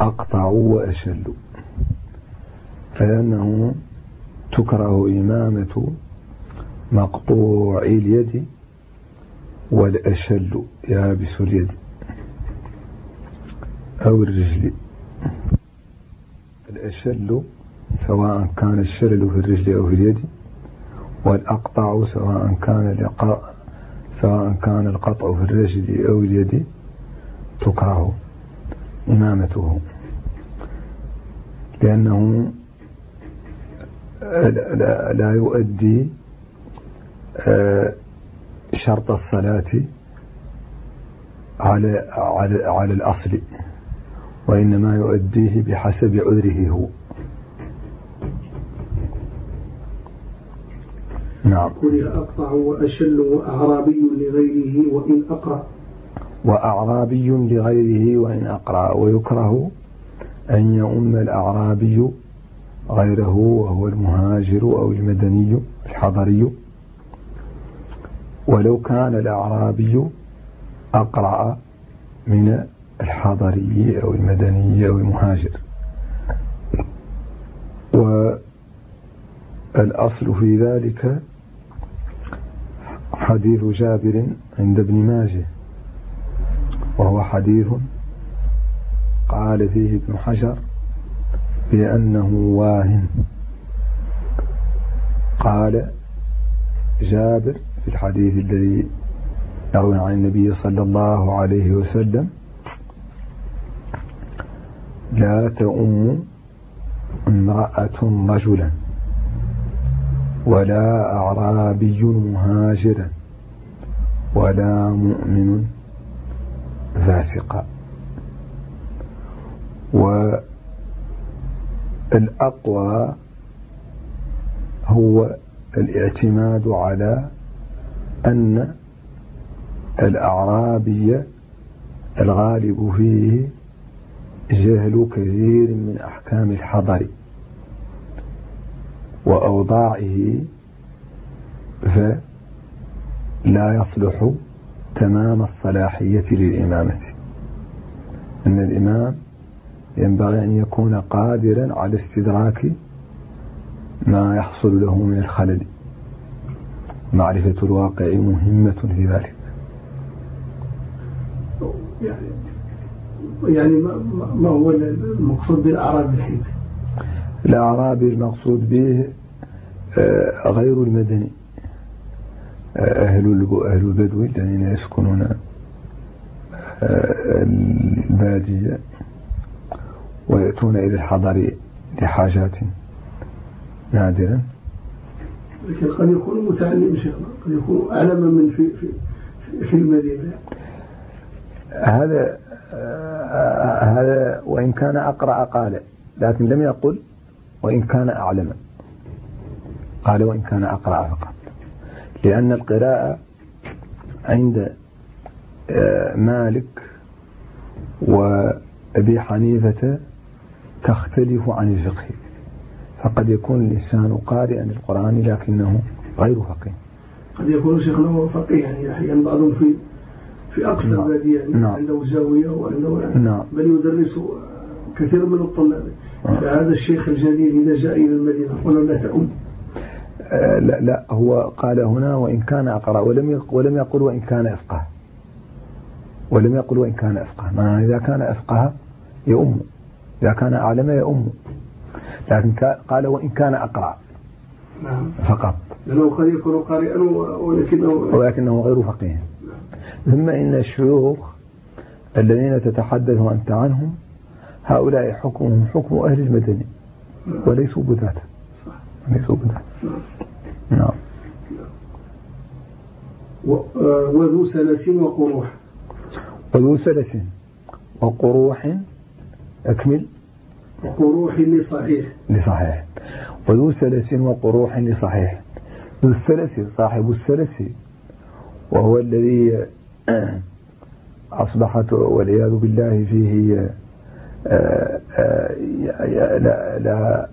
أقطع وأشل فلأنه تكره إمامة مقطوع اليد والأشل يابس اليد أو الرجل. الأشل سواء كان الشلل في الرجل أو في اليد والأقطع سواء كان سواء كان القطع في الرجل أو اليد تكره إمامته. لأنه لا يؤدي آه، شرط الصلاة على على على الأصل وإنما يؤديه بحسب عذره هو. نعم. قل أقطع وأشل وأعرابي لغيره وإن أقرأ. وأعرابي لغيره وإن أقرأ ويكره أن يؤم الأعرابي غيره وهو المهاجر أو المدني الحضري. ولو كان الأعرابي أقرأ من الحضري أو المدني أو المهاجر. والأصل في ذلك حديث جابر عند ابن ماجه. وهو حديث قال فيه ابن حجر بأنه واهن. قال جابر في الحديث الذي يروي عن النبي صلى الله عليه وسلم لا تؤم امرأة رجلا ولا أعرابي مهاجرا ولا مؤمن فاسقا والأقوى هو الاعتماد على أن الأعرابي الغالب فيه جهل كثير من أحكام الحضر وأوضاعه فلا يصلح تمام الصلاحية للإمامة. أن الإمام ينبغي أن يكون قادرا على استدراك ما يحصل له من الخلل. معرفة الواقع مهمة في ذلك. يعني يعني ما هو المقصود بالأعراب الحين الأعرابي المقصود به آه، غير المدني. أهل أهل البدو الذين يسكنون آه، البادية ويأتون إلى الحضر لحاجات نادرة. لكن قد يكون متعلم شيخنا قد يكون أعلم من في في في المدينة. هذا هذا وإن كان أقرأ قال لكن لم يقل وإن كان أعلم. قال وإن كان أقرأ فقط. لأن القراءة عند آه، مالك وأبي حنيفة تختلف عن الفقه فقد يكون الإنسان قارئا للقرآن لكنه غير فقيه قد يكون شيخنا فقيه يعني أحيانا بعضهم في في أقصى نعم. البادية يعني نعم. عنده زاوية وعنده يعني نعم. بل يدرس كثير من الطلاب نعم. فهذا الشيخ الجليل إذا جاء إلى المدينة قال لا تأم لا, لا هو قال هنا وإن كان أقرأ ولم ولم يقل وإن كان أفقه. ولم يقل وإن كان أفقه. ما إذا كان أفقه يؤم. إذا كان أعلم يؤم. لكن قال وإن كان أقرأ. نعم. فقط. لأنه قد يكون قارئا ولكنه ولكنه غير فقيه. ثم إن الشيوخ الذين تتحدث أنت عنهم هؤلاء حكمهم حكم أهل المدني. وليسوا بذات ليسوا بذات نعم. وذو سلس وقروح. وذو سلس وقروح أكمل. وقروح لصحيح. لصحيح. وذو سلس وقروح لصحيح. ذو السلس صاحب السلس وهو الذي أصبحت والعياذ بالله فيه آه، آه، لا لا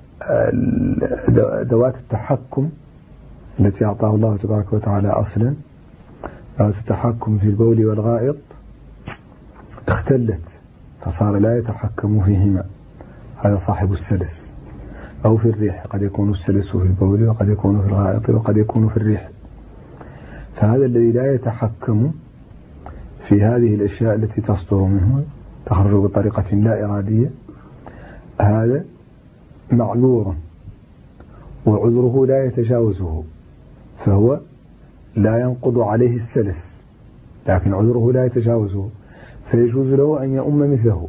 ذوات التحكم. التي أعطاه الله تبارك وتعالى أصلا. التحكم في البول والغائط اختلت فصار لا يتحكم فيهما. هذا صاحب السلس. أو في الريح قد يكون السلس في البول وقد يكون في الغائط وقد يكون في الريح. فهذا الذي لا يتحكم في هذه الأشياء التي تصدر منه تخرج بطريقة لا إرادية هذا معذور وعذره لا يتجاوزه. فهو لا ينقض عليه السلس لكن عذره لا يتجاوزه فيجوز له أن يؤم مثله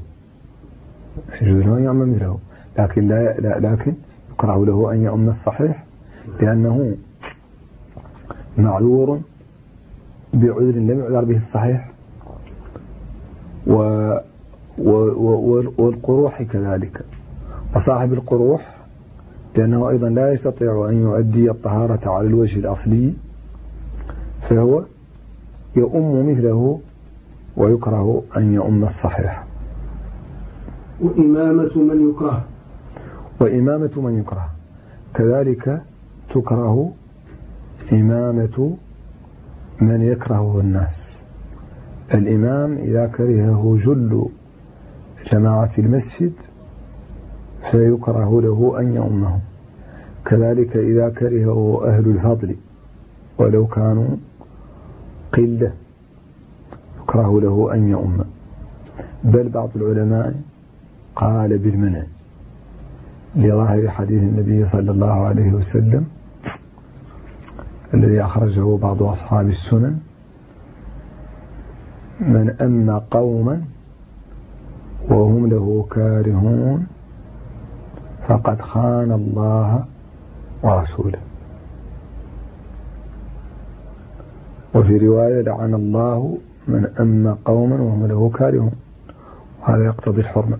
يجوز له أن يؤم مثله لكن لا, لا لكن يكره له أن يؤم الصحيح لأنه معذور بعذر لم يعذر به الصحيح و والقروح كذلك وصاحب القروح لأنه أيضا لا يستطيع أن يؤدي الطهارة على الوجه الأصلي فهو يؤم مثله ويكره أن يؤم الصحيح. وإمامة من يكره؟ وإمامة من يكره. كذلك تكره إمامة من يكرهه الناس. الإمام إذا كرهه جل جماعة المسجد فيكره له أن يؤمهم كذلك إذا كرهه أهل الفضل ولو كانوا قلة يكره له أن يؤم. بل بعض العلماء قال بالمنع. لظاهر حديث النبي صلى الله عليه وسلم الذي أخرجه بعض أصحاب السنن. من أم قوما وهم له كارهون فقد خان الله ورسوله. وفي رواية لعن الله من أم قوما وهم له كارهون. وهذا يقتضي الحرمة.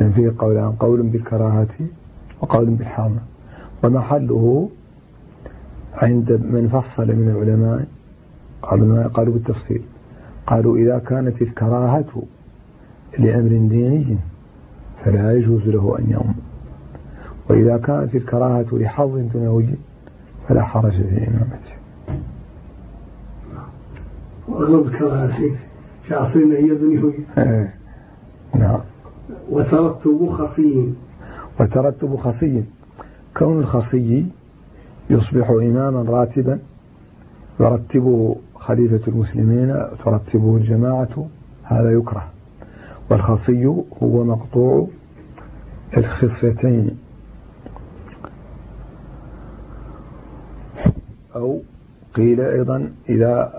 لأن فيه قولان قول بالكراهة وقول بالحرمة. ومحله عند من فصل من العلماء قالوا قالوا بالتفصيل. قالوا إذا كانت الكراهة لأمر ديني فلا يجوز له أن يؤم وإذا كانت الكراهة لحظ دنيوي فلا حرج في إمامته. وأغلب الكراهة الحين شاطرين هي دنيوية إيه. نعم. وترتب خصي وترتب خصي. كون الخصي يصبح إماما راتبا يرتبه خليفة المسلمين ترتبه الجماعة هذا يكره. والخصي هو مقطوع الخصيتين أو قيل أيضا إذا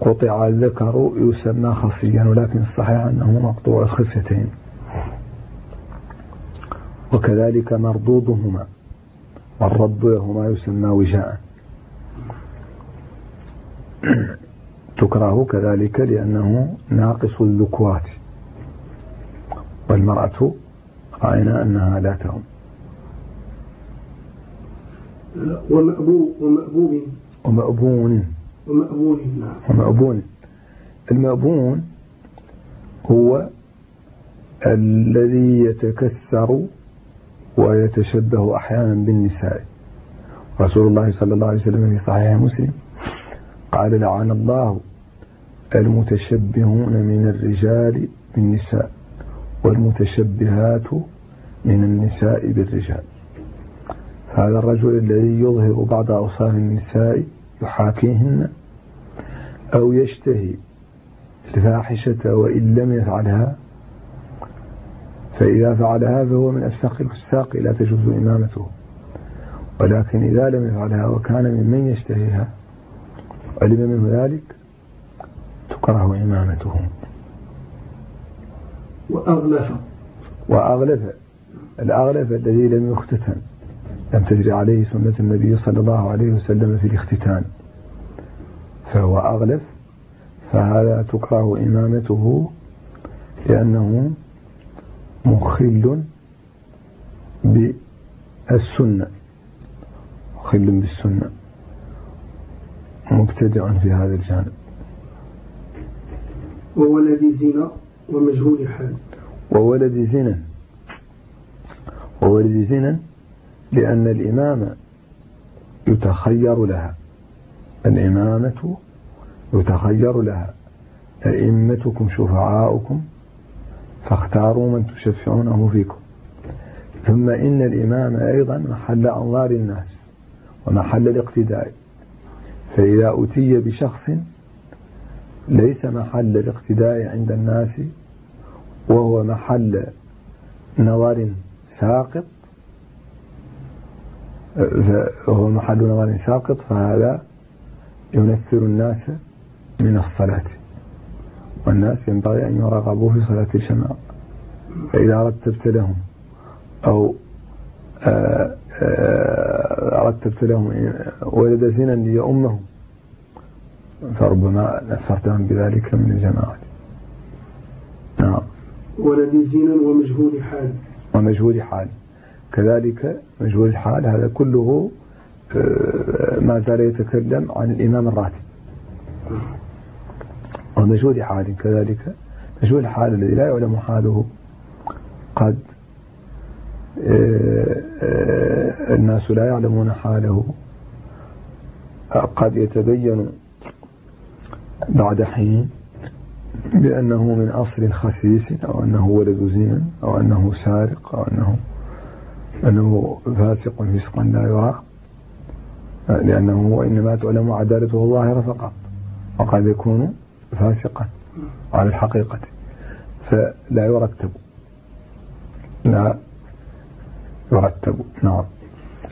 قطع الذكر يسمى خصيا ولكن الصحيح أنه مقطوع الخصيتين وكذلك مردودهما والرد لهما يسمى وجاء. تكره كذلك لأنه ناقص الذكوات والمرأة رأينا أنها لا ومأبوب. ومأبون. ومأبون. نعم ومأبون. المأبون هو الذي يتكسر ويتشبه أحيانا بالنساء. رسول الله صلى الله عليه وسلم في صحيح مسلم قال لعن الله المتشبهون من الرجال بالنساء. والمتشبهات من النساء بالرجال. هذا الرجل الذي يظهر بعض أوصاف النساء يحاكيهن أو يشتهي الفاحشة وإن لم يفعلها فإذا فعلها فهو من أفساق الفساق لا تجوز إمامته. ولكن إذا لم يفعلها وكان ممن يشتهيها علم منه ذلك تكره إمامته. وأغلف وأغلف الأغلف الذي لم يختتن. لم تجري عليه سنة النبي صلى الله عليه وسلم في الاختتان. فهو أغلف فهذا تكره إمامته لأنه مخل بالسنة. مخل بالسنة. مبتدع في هذا الجانب. وولد زنا. ومجهول حال وولد زنا. وولد زنا لأن الإمامة يتخير لها. الإمامة يتخير لها. أئمتكم شفعاؤكم فاختاروا من تشفعونه فيكم. ثم إن الإمام أيضا محل أنظار الناس ومحل الاقتداء. فإذا أتي بشخص ليس محل الاقتداء عند الناس وهو محل نظر ساقط. وهو محل نظر ساقط فهذا ينفر الناس من الصلاة. والناس ينبغي أن يراقبوا في صلاة الجماعة. فإذا رتبت لهم أو آه، آه، رتبت لهم ولد زنا ليأمهم فربما نفرتهم بذلك من الجماعة. نعم. ولد زنا ومجهول حال. ومجهول حال. كذلك مجهول الحال هذا كله آه، ما زال يتكلم عن الإمام الراتب. ومجهول حال كذلك مجهول الحال الذي لا يعلم حاله. قد آه، آه، الناس لا يعلمون حاله. قد يتبين بعد حين بأنه من أصل خسيس أو أنه ولد زين أو أنه سارق أو أنه أنه فاسق فسقا لا يرى. لأنه وإنما تعلم عدالته الظاهرة فقط وقد يكون فاسقا على الحقيقة فلا يرتب. لا يرتب نعم.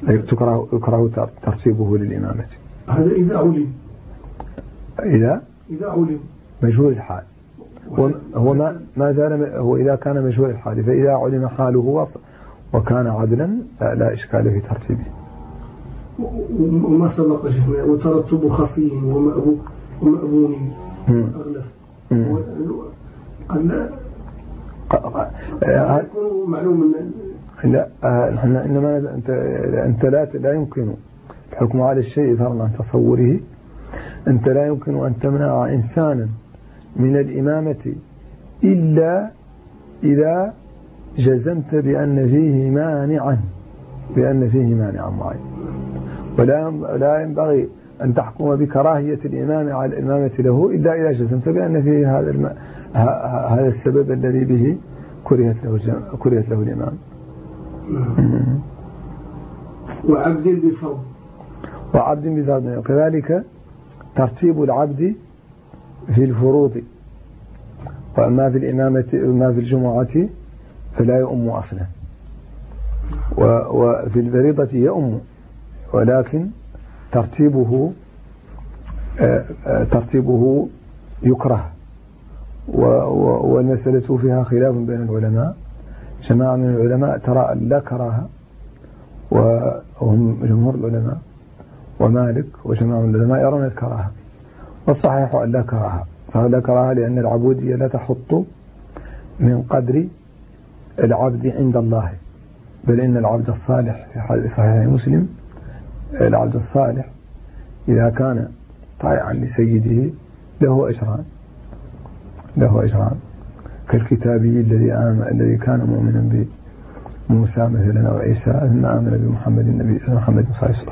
يكره, يكره ترتيبه للإمامة. هذا إذا علم. إذا؟ إذا علم. مجهول الحال. هو ما ما زال هو إذا كان مجهول الحال فإذا علم حاله وكان عدلا لا إشكال في ترتيبه. وما سبق شيخنا وترتب خصي ومأبون أغلف. قد لا. يكون معلوم لا إحنا إنما انت أنت لا لا يمكن الحكم على الشيء فرضا عن تصوره. أنت لا يمكن أن تمنع إنسانا من الإمامة إلا إذا جزمت بأن فيه مانعا بأن فيه مانعا معين. ولا لا ينبغي أن تحكم بكراهية الإمام على الإمامة له إلا إذا جزمت بأن فيه هذا الم... هذا السبب الذي به كرهت له كرهت له الإمام. وعبد بفضل. وعبد بفضل. وكذلك ترتيب العبد في الفروض وأما في الإمامة وما في الجمعة فلا يؤم أصلا. وفي الفريضة يؤم ولكن ترتيبه آه، ترتيبه يكره. والمسألة فيها خلاف بين العلماء. جماعة من العلماء ترى لا كراهة وهم جمهور العلماء ومالك وجماعة من العلماء يرون الكراهة. والصحيح أن لا كراهة لا كراهة لأن العبودية لا تحط من قدر العبد عند الله. بل إن العبد الصالح في صحيح مسلم العبد الصالح إذا كان طائعا لسيده له أجران. له أجران. كالكتابي الذي آمن الذي كان مؤمنا بموسى مثلا أو عيسى آمن بمحمد النبي محمد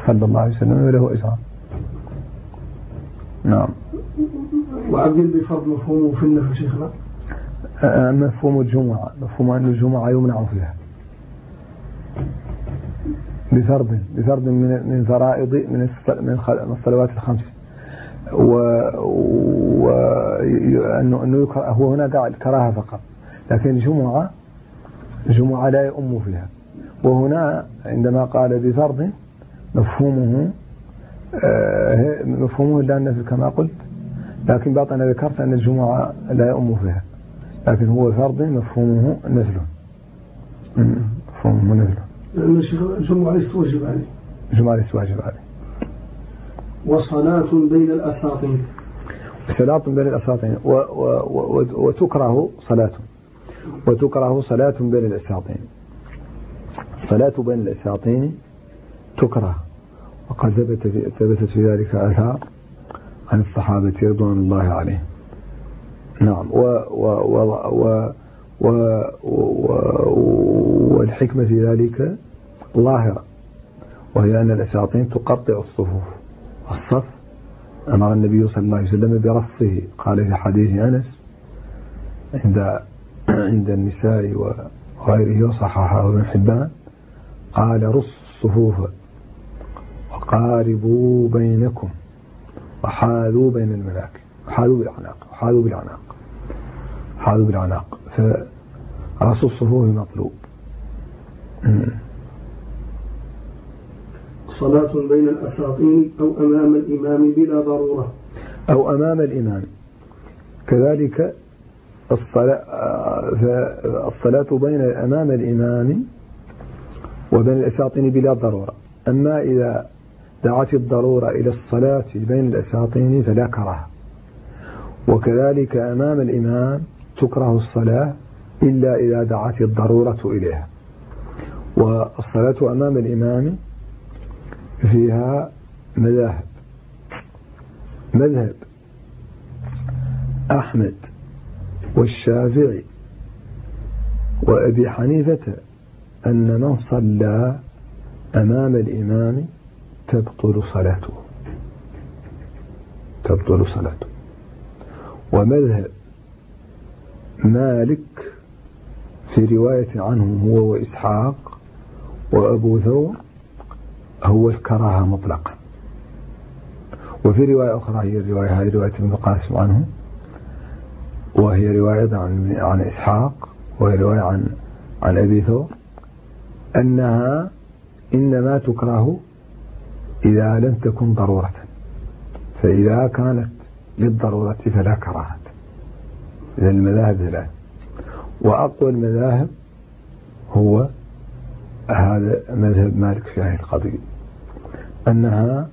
صلى الله عليه وسلم وله أجران. نعم. وعبد بفضل مفهومه في النفس شيخنا مفهوم الجمعة مفهوم أن الجمعة يمنع فيها. بفرض بفرض من من فرائض من من الصلوات الخمس. و وأنه أنه يكره هو هنا قال الكراهة فقط. لكن الجمعة الجمعة لا يؤم فيها. وهنا عندما قال بفرض مفهومه مفهومه لا النفي كما قلت لكن باطن ذكرت أن الجمعة لا يؤم فيها. لكن هو فرض مفهومه نزله مفهومه نزله لأن الجمعة ليست واجب عليه. الجمعة ليست واجب عليه. وصلاة بين الأساطين صلاة بين الأساطين و و و وتكره صلاة. وتكره صلاة بين الأساطين صلاة بين الأساطين تكره. وقد ثبت ثبتت في ذلك آثار عن الصحابة رضوان الله عليهم. نعم. و و و و و والحكمة في ذلك ظاهرة وهي أن الأساطين تقطع الصفوف. الصف أمر النبي صلى الله عليه وسلم برصه. قال في حديث أنس عند عند النساء وغيره وصححه ابن حبان قال رص الصفوف. وقاربوا بينكم وحاذوا بين الملاك. وحاذوا بالعناق وحاذوا بالعناق حاذوا بالعناق. فرص الصفوف مطلوب. صلاة بين الأساطين أو أمام الإمام بلا ضرورة. أو أمام الإمام. كذلك الصلاة, الصلاة بين أمام الإمام وبين الأساطين بلا ضرورة. أما إذا دعت الضرورة إلى الصلاة بين الأساطين فلا كراهة وكذلك أمام الإمام تكره الصلاة إلا إذا دعت الضرورة إليها. والصلاة أمام الإمام فيها مذاهب مذهب أحمد والشافعي وأبي حنيفة أن من صلى أمام الإمام تبطل صلاته. تبطل صلاته. ومذهب مالك في رواية عنه هو وإسحاق وأبو ثور هو الكراهة مطلقا. وفي رواية أخرى هي الرواية هذه رواية ابن القاسم عنه وهي رواية عن عن إسحاق وهي رواية عن عن أبي ثور أنها إنما تكره إذا لم تكن ضرورة فإذا كانت للضرورة فلا كراهة. إذا المذاهب ثلاث وأقوى المذاهب هو هذا مذهب مالك في هذه القضية أنها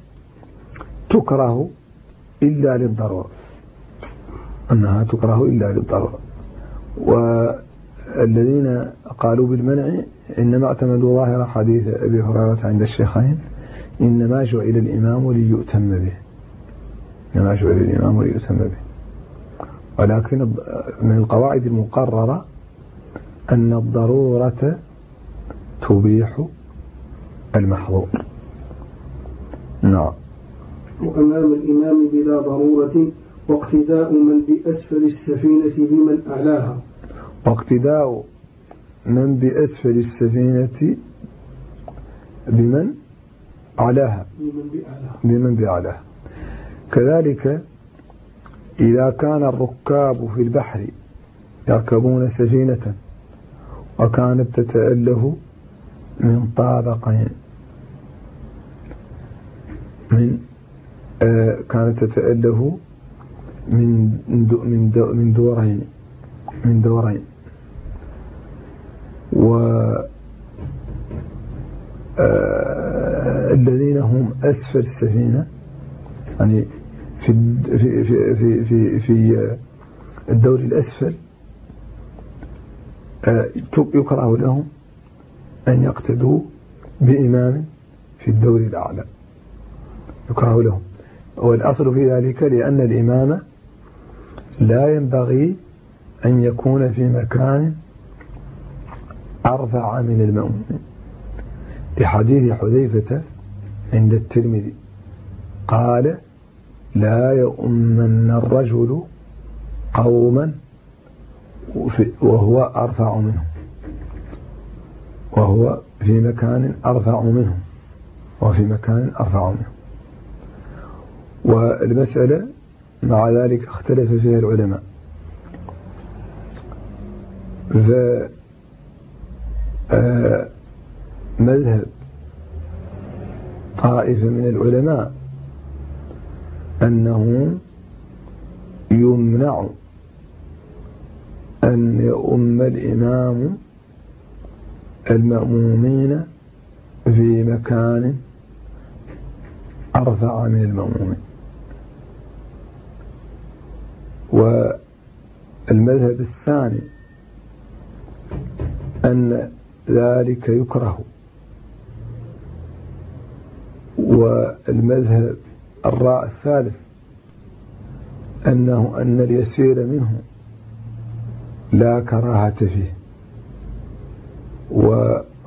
تكره إلا للضرورة. أنها تكره إلا للضرورة. والذين قالوا بالمنع إنما اعتمدوا ظاهر حديث أبي هريرة عند الشيخين إنما جعل الإمام ليؤتم به. إنما جعل الإمام ليؤتم به. ولكن من القواعد المقررة أن الضرورة تبيح المحظور. نعم. وأمام الإمام بلا ضرورة واقتداء من بأسفل السفينة بمن أعلاها. واقتداء من بأسفل السفينة بمن أعلاها. بمن بأعلاها. كذلك إذا كان الركاب في البحر يركبون سفينة وكانت تتأله من طابقين من آه كانت تتأله من من من دورين من دورين. و آه الذين هم أسفل السفينة يعني في في في في في الدور الأسفل آه يكره لهم أن يقتدوا بإمام في الدور الأعلى. يكره لهم. والأصل في ذلك لأن الإمام لا ينبغي أن يكون في مكان أرفع من المأموم لحديث حذيفة عند الترمذي. قال لا يؤمن الرجل قوما وهو أرفع منهم. وهو في مكان أرفع منهم. وفي مكان أرفع منهم. والمسألة مع ذلك اختلف فيها العلماء. فمذهب طائفة من العلماء أنه يمنع أن يؤم الإمام المأمومين في مكان أرفع من المأمومين. والمذهب الثاني أن ذلك يكره. والمذهب الراء الثالث أنه أن اليسير منه لا كراهة فيه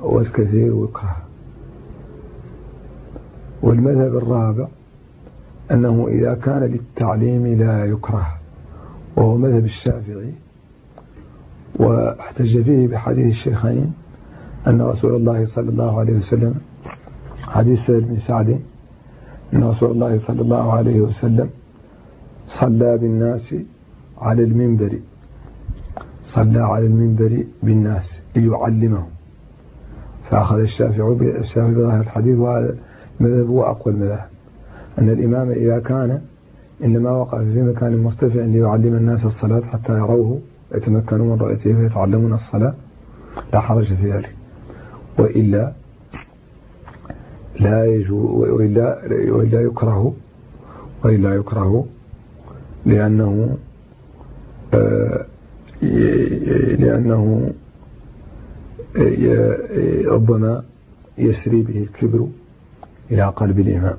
والكثير يكره والمذهب الرابع أنه إذا كان للتعليم لا يكره وهو مذهب الشافعي واحتج فيه بحديث الشيخين أن رسول الله صلى الله عليه وسلم حديث سهل بن سعد أن رسول الله صلى الله عليه وسلم صلى بالناس على المنبر. صلى على المنبر بالناس ليعلمهم. فأخذ الشافعي الشافعي بظاهر الحديث وهذا المذهب هو أقوى المذاهب. أن الإمام إذا كان إنما وقع في مكان مرتفع ليعلم الناس الصلاة حتى يروه يتمكنوا من رؤيته فيتعلمون الصلاة لا حرج في ذلك. وإلا لا يجوز وإلا, وإلا يكره وإلا يكره لأنه آه، لأنه ربما يسري به الكبر إلى قلب الإمام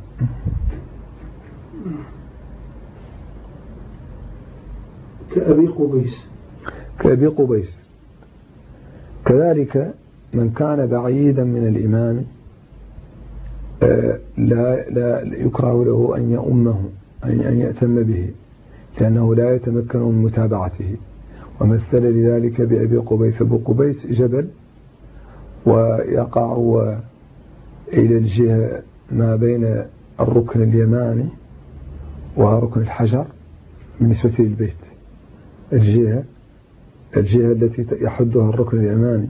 كأبي قبيس. كأبي قبيس. كذلك من كان بعيدا من الإمام آه، لا لا يكره له أن يؤمه أن يأتم به لأنه لا يتمكن من متابعته. ومثل لذلك بأبي قبيس أبو قبيس جبل ويقع إلى الجهة ما بين الركن اليماني وركن الحجر بالنسبة للبيت. الجهة الجهة التي يحدها الركن اليماني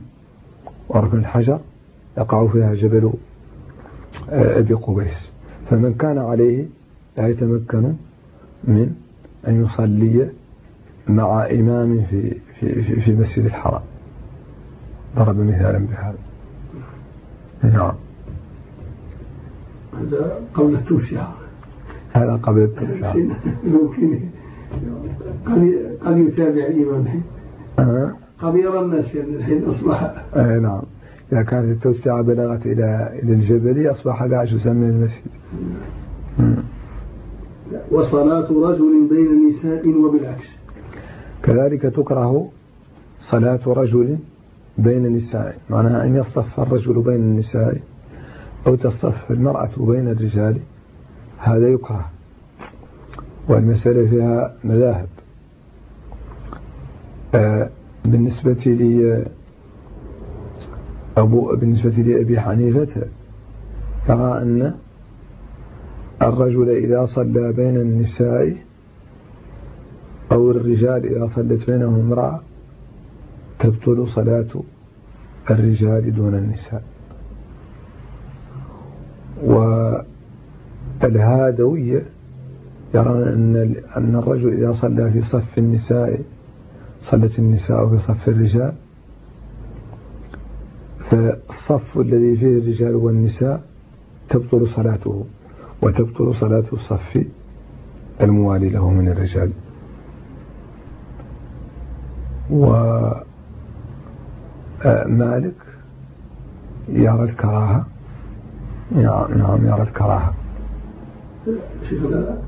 وركن الحجر يقع فيها جبل أبي قبيس. فمن كان عليه لا يتمكن من أن يصلي مع إمام في في في, في المسجد الحرام. ضرب مثالا بهذا. نعم. هذا قبل التوسعة. هذا قبل التوسعة. ممكن قد يتابع الإمام. أه؟ قد يرى الناس يعني الحين أصبح أي نعم. إذا كانت التوسعة بلغت إلى إلى الجبل أصبح داعش يسمى المسجد. وصلاة رجل بين النساء وبالعكس. كذلك تكره صلاة رجل بين النساء معناها أن يصطف الرجل بين النساء أو تصطف المرأة بين الرجال هذا يكره. والمسألة فيها مذاهب. آه، بالنسبة لي أبو بالنسبة لأبي حنيفة ترى أن الرجل إذا صلى بين النساء أو الرجال إذا صلت بينهم امرأة تبطل صلاة الرجال دون النساء. والهادوية يرون أن أن الرجل إذا صلى في صف النساء صلت النساء في صف الرجال فالصف الذي فيه الرجال والنساء تبطل صلاته وتبطل صلاة الصف الموالي له من الرجال. ومالك يرى الكراهة. نعم يرى الكراهة. شيخنا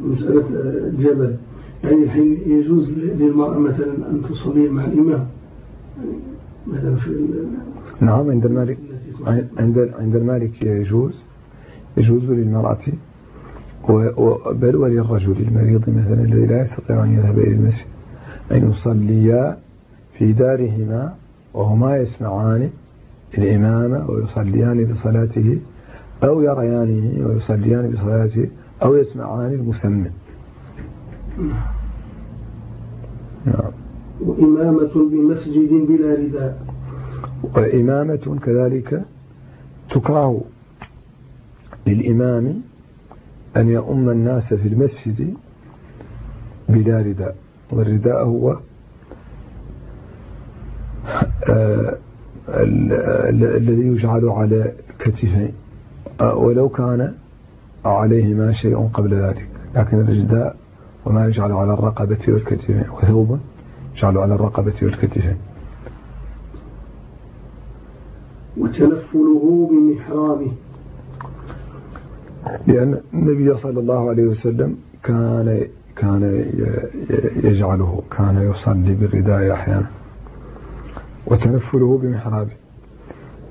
مسألة الجبل يعني الحين يجوز للمرأة مثلا أن تصلي مع الإمام؟ نعم عند المالك عند عند المالك يجوز يجوز للمرأة بل وللرجل المريض مثلا الذي لا يستطيع أن يذهب إلى المسجد أن يصليا في دارهما وهما يسمعان الإمام ويصليان بصلاته أو يريانه ويصليان بصلاته أو يسمعان المسمى نعم. وإمامة بمسجد بلا رداء وإمامة كذلك تكره للإمام أن يؤم الناس في المسجد بلا رداء والرداء هو آه، الذي يجعل على كتفين آه، ولو كان عليهما شيء قبل ذلك. لكن الرداء وما يجعل على الرقبة والكتفين وثوب يجعل على الرقبة والكتفين. وتنفله بمحرابه. لأن النبي صلى الله عليه وسلم كان كان يجعله كان يصلي بالرداء أحيانا. وتنفله بمحرابه.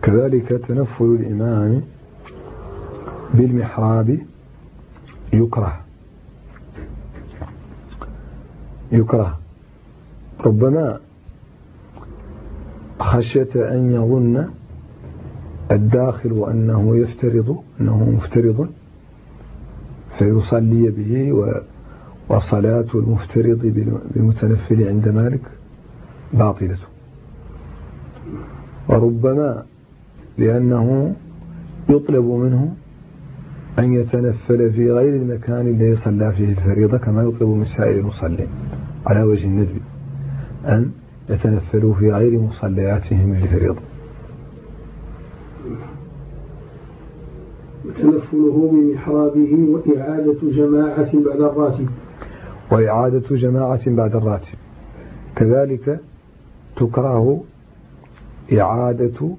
كذلك تنفل الإمام بالمحراب يكره. يكره. ربما خشية أن يظن الداخل أنه يفترض أنه مفترض فيصلي به وصلاة المفترض بالمتنفل عند مالك باطلة. وربما لأنه يطلب منه أن يتنفل في غير المكان الذي صلى فيه الفريضة كما يطلب من سائر المصلين على وجه الندب. أن يتنفلوا في غير مصلياتهم الفريضة وتنفله من محرابه وإعادة جماعة بعد الراتب. وإعادة جماعة بعد الراتب. كذلك تكره إعادة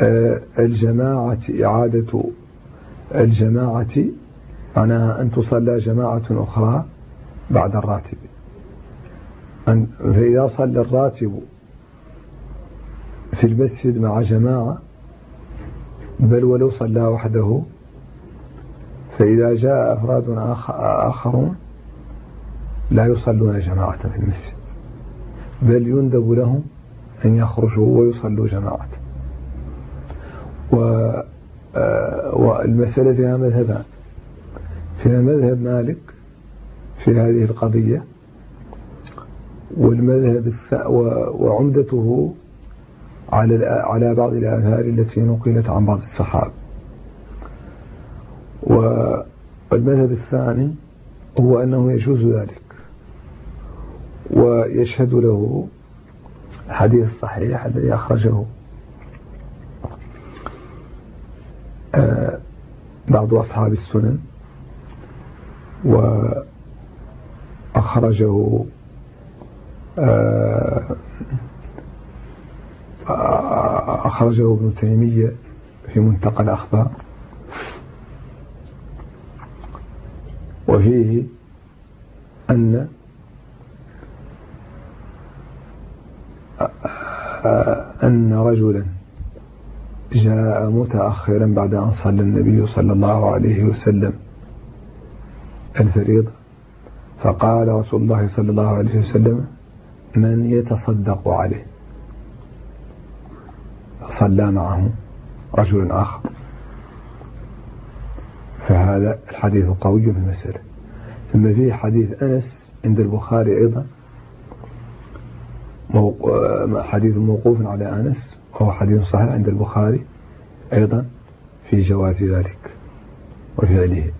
آه، الجماعة إعادة الجماعة معناها أن تصلى جماعة أخرى بعد الراتب. فإذا صلى الراتب في المسجد مع جماعة بل ولو صلى وحده فإذا جاء أفراد آخرون لا يصلون جماعة في المسجد بل يندب لهم أن يخرجوا ويصلوا جماعة. آه، والمسألة فيها مذهبان فيها مذهب مالك في هذه القضية والمذهب وعمدته على على بعض الآثار التي نقلت عن بعض الصحابة. والمذهب الثاني هو أنه يجوز ذلك ويشهد له الحديث الصحيح الذي أخرجه آه، بعض أصحاب السنن وأخرجه أخرجه ابن تيمية في منتقى الأخبار. وفيه أن أن رجلا جاء متأخرا بعد أن صلى النبي صلى الله عليه وسلم الفريضة فقال رسول الله صلى الله عليه وسلم من يتصدق عليه. صلى معه رجل آخر. فهذا الحديث قوي في المسألة. ثم فيه حديث أنس عند البخاري أيضا. حديث موقوف على أنس. وهو حديث صحيح عند البخاري أيضا في جواز ذلك وفعله.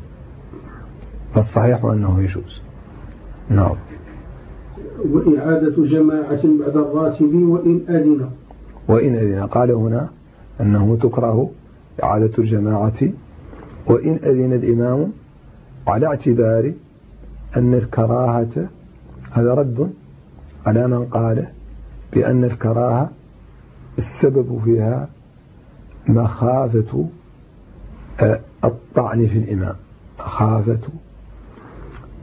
فالصحيح أنه يجوز. نعم. وإعادة جماعة بعد الراتب وإن أذن. وإن أذن. قال هنا أنه تكره إعادة الجماعة. وإن أذن الإمام على اعتبار أن الكراهة هذا رد على من قال بأن الكراهة السبب فيها مخافة آه، الطعن في الإمام. مخافة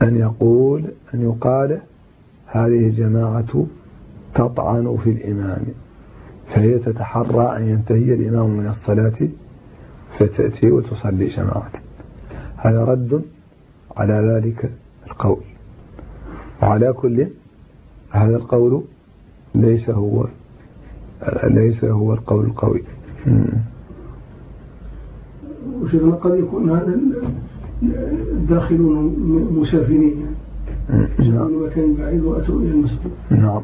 أن يقول أن يقال هذه الجماعة تطعن في الإمام فهي تتحرى أن ينتهي الإمام من الصلاة فتأتي وتصلي جماعة. هذا رد على ذلك القول. وعلى كل هذا القول ليس هو ليس هو القول القوي. وشيخنا قد يكون هذا الداخلون مسافرين. نعم. مكان بعيد وأتوا إلى المسجد. نعم.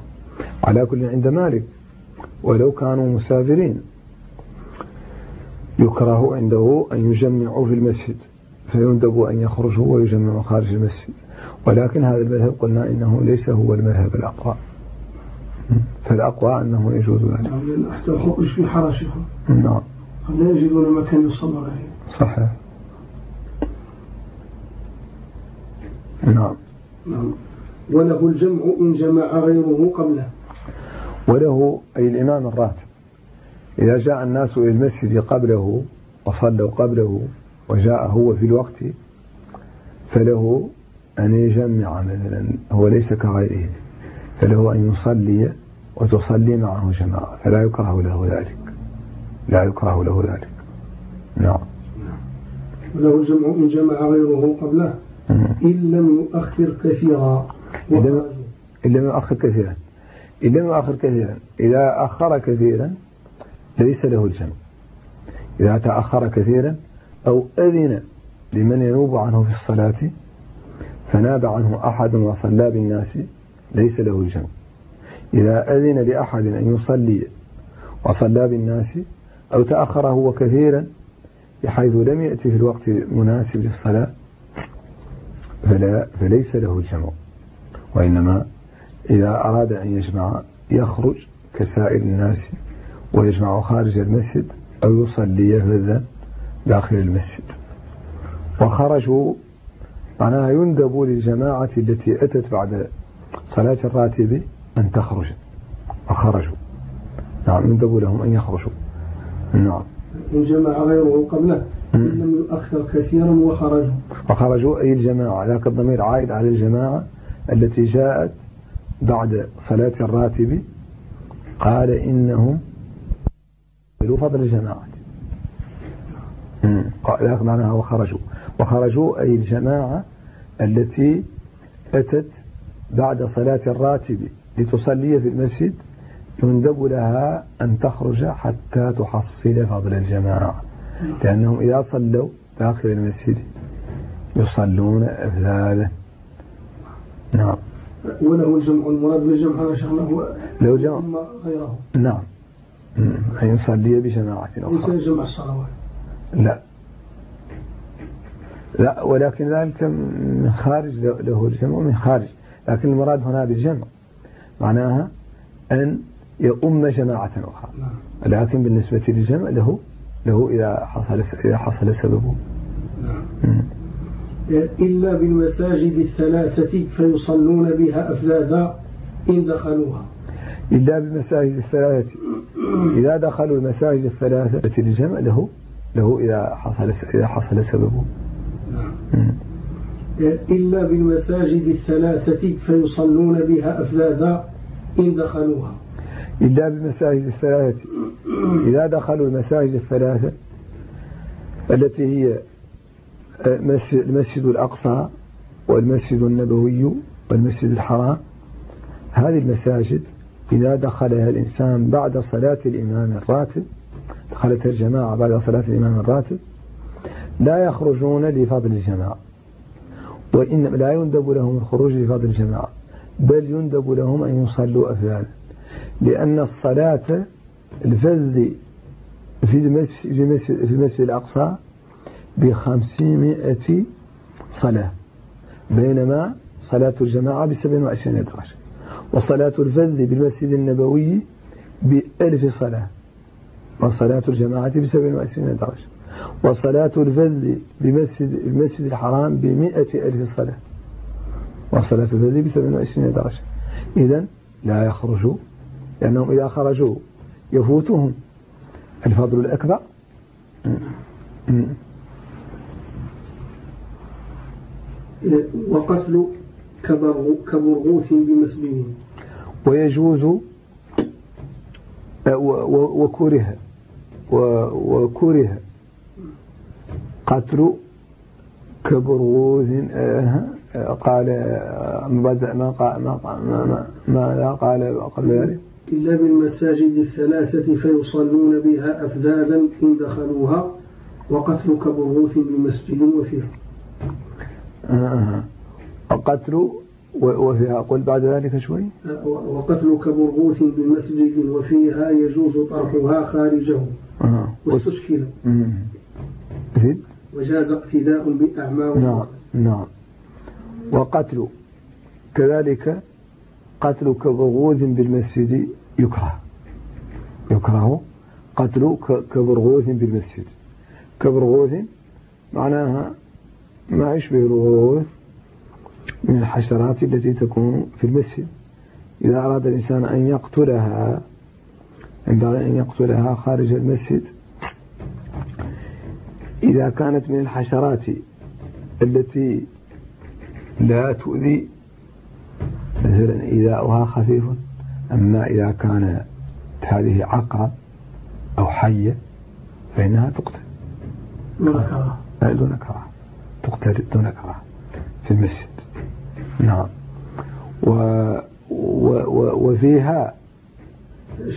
على كل عند مالك. ولو كانوا مسافرين. يكره عنده أن يجمعوا في المسجد. فيندب أن يخرجوا ويجمعوا خارج المسجد. ولكن هذا المذهب قلنا إنه ليس هو المذهب الأقوى. فالأقوى أنه يجوز ذلك. حتى الخروج في حرشهم نعم. لا يجدون مكان يصلى عليه صحيح. نعم نعم. وله الجمع إن جمع غيره قبله. وله أي الإمام الراتب. إذا جاء الناس إلى المسجد قبله وصلوا قبله وجاء هو في الوقت فله أن يجمع مثلا هو ليس كغيره فله أن يصلي وتصلي معه جماعة فلا يكره له ذلك. لا يكره له ذلك. نعم. وله الجمع إن جمع غيره قبله. إن لم يؤخر كثيرا. إن لم يؤخر كثيرا. إن لم يؤخر كثيرا. إذا أخر كثيرا ليس له الجمع إذا تأخر كثيرا أو أذن لمن ينوب عنه في الصلاة فناب عنه أحد وصلى بالناس ليس له الجمع إذا أذن لأحد أن يصلي وصلى بالناس أو تأخر هو كثيرا بحيث لم يأتي في الوقت المناسب للصلاة فلا فليس له الجمع وإنما إذا أراد أن يجمع يخرج كسائر الناس ويجمع خارج المسجد أو يصلي فذا داخل المسجد. وخرجوا معناها يندب للجماعة التي أتت بعد صلاة الراتب أن تخرج. وخرجوا. نعم يندب لهم أن يخرجوا. نعم. إن جمع غيره قبله. لم يؤخر كثيرا وخرجوا. وخرجوا أي الجماعة. ذاك الضمير عائد على الجماعة التي جاءت بعد صلاة الراتب. قال إنهم له فضل الجماعة. ذاك معناها وخرجوا. وخرجوا أي الجماعة التي أتت بعد صلاة الراتب لتصلي في المسجد يندب لها أن تخرج حتى تحصل فضل الجماعة. لأنهم إذا صلوا داخل المسجد يصلون أفذاذا نعم. وله الجمع المراد بالجمع هذا شيخنا هو لو جمع. غيره. نعم. أن يصلي بجماعة أخرى. ليس جمع الصلوات؟ لا. لا ولكن ذلك من خارج له الجمع من خارج. لكن المراد هنا بالجمع. معناها أن يؤم جماعة أخرى. نعم. لكن بالنسبة للجمع له له إذا حصل إذا حصل سببه. نعم. إلا بالمساجد الثلاثة فيصلون بها أفلادا إن دخلوها. إلا بالمساجد الثلاثة. إذا دخلوا المساجد الثلاثة للجمع له له إذا حصل إذا حصل سببه. نعم. إلا بالمساجد الثلاثة فيصلون بها أفلادا إن دخلوها. إلا بالمساجد الثلاثة إذا دخلوا المساجد الثلاثة التي هي المسجد الأقصى والمسجد النبوي والمسجد الحرام هذه المساجد إذا دخلها الإنسان بعد صلاة الإمام الراتب دخلت الجماعة بعد صلاة الإمام الراتب لا يخرجون لفضل الجماعة وإنما لا يندب لهم الخروج لفضل الجماعة بل يندب لهم أن يصلوا أفلالا لأن الصلاة الفذ في المسجد, في المسجد الأقصى بخمسمائة صلاة بينما صلاة الجماعة بسبع وعشرين درجة وصلاة الفذ بالمسجد النبوي بألف صلاة وصلاة الجماعة بسبع وعشرين درجة وصلاة الفذ بمسجد المسجد الحرام بمئة ألف صلاة وصلاة الفذ بسبع وعشرين درجة إذا لا يخرجوا لأنهم إذا خرجوا يفوتهم. الفضل الأكبر. وقتل كبرغوث بمسبه ويجوز وكره وكره. قتل كبرغوث آه، قال ما قال ما ما ما قال قبل ذلك. إلا بالمساجد الثلاثة فيصلون بها أفذاذا إن دخلوها وقتل كبرغوث بمسجد وفيها. آه. القتل وفيها. قل بعد ذلك شوي. وقتل كبرغوث بمسجد وفيها يجوز طرحها خارجه. آه. واستشكل. زد وجاز اقتداء بأعمال نعم. نعم. وقتل. كذلك قتل كبرغوث بالمسجد يكره. يكره قتل كبرغوث بالمسجد. كبرغوث معناها ما يشبه الغوث من الحشرات التي تكون في المسجد. إذا أراد الإنسان أن يقتلها ينبغي أن يقتلها خارج المسجد إذا كانت من الحشرات التي لا تؤذي مثلا إيذاؤها خفيف أما إذا كانت هذه عقرب أو حية فإنها تقتل. دون كراهة. تقتل دون كراهة في المسجد. نعم. وفيها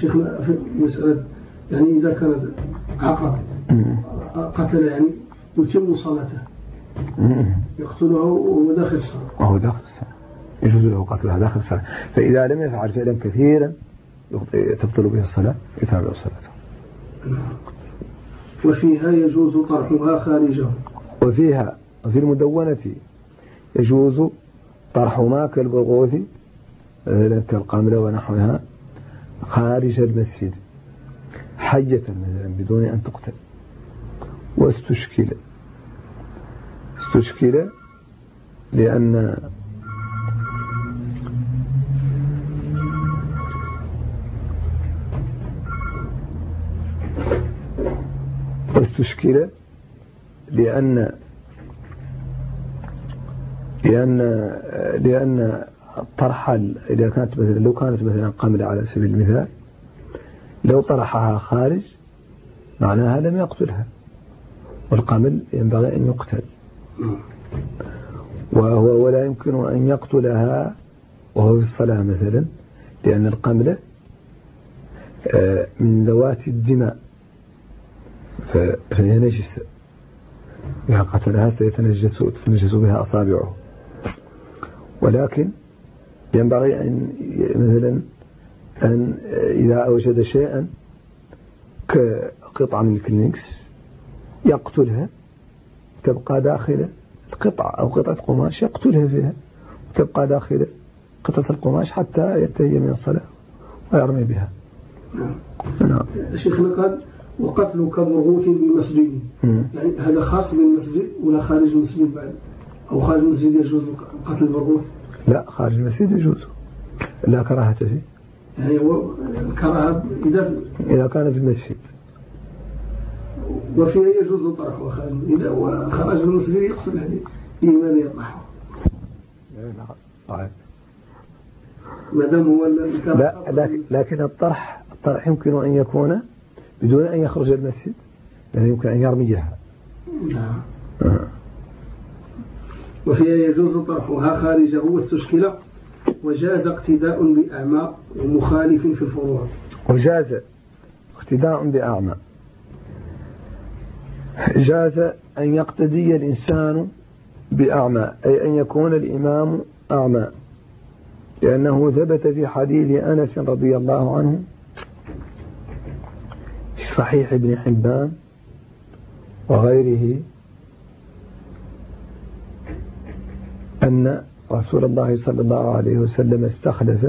شيخنا في مسألة يعني إذا كان عقر قتل يعني يتم صلاته. يقتلها وهو داخل الصلاة. وهو داخل الصلاة. يجوز له قتلها داخل الصلاة. فإذا لم يفعل فعلا كثيرا تبطل به الصلاة يتابع صلاته وفيها يجوز طرحها خارجه. وفيها وفي المدونة يجوز طرح ما كالبغوث مثلا كالقملة ونحوها خارج المسجد حية مثلا بدون أن تقتل. واستشكل. استشكل لأن واستشكل لأن لأن لأن طرح إذا كانت مثلا لو كانت مثلا قملة على سبيل المثال لو طرحها خارج معناها لم يقتلها. والقمل ينبغي أن يقتل. وهو ولا يمكن أن يقتلها وهو في الصلاة مثلا لأن القملة آه، من ذوات الدماء. فهي نجسة إذا قتلها سيتنجس تتنجس بها أصابعه. ولكن ينبغي أن مثلا أن إذا أوجد شيئا كقطعة من الكلينكس يقتلها تبقى داخل القطعة أو قطعة قماش يقتلها فيها تبقى داخل قطعة القماش حتى ينتهي من الصلاة ويرمي بها. نعم. شيخنا قال وقتل كمرغوث بمسجد يعني هذا خاص بالمسجد ولا خارج المسجد بعد؟ أو خارج المسجد يجوز قتل المرغوث لا خارج المسجد يجوز. لا كراهة فيه. يعني الكراهة إذا إذا كان في المسجد. وفيها يجوز طرحه خارج إذا خرج المسجد يقصد يعني لماذا يطرحه صحيح. ما دام هو لا لكن الطرح الطرح يمكن أن يكون بدون أن يخرج المسجد؟ يعني يمكن أن يرميها نعم. آه. وفيها يجوز طرحها خارجه واستشكل وجاز اقتداء بأعمى ومخالف في الفروع. وجاز اقتداء بأعمى. جاز أن يقتدي الإنسان بأعمى أي أن يكون الإمام أعمى. لأنه ثبت في حديث أنس رضي الله عنه صحيح ابن حبان وغيره أن رسول الله صلى الله عليه وسلم استخلف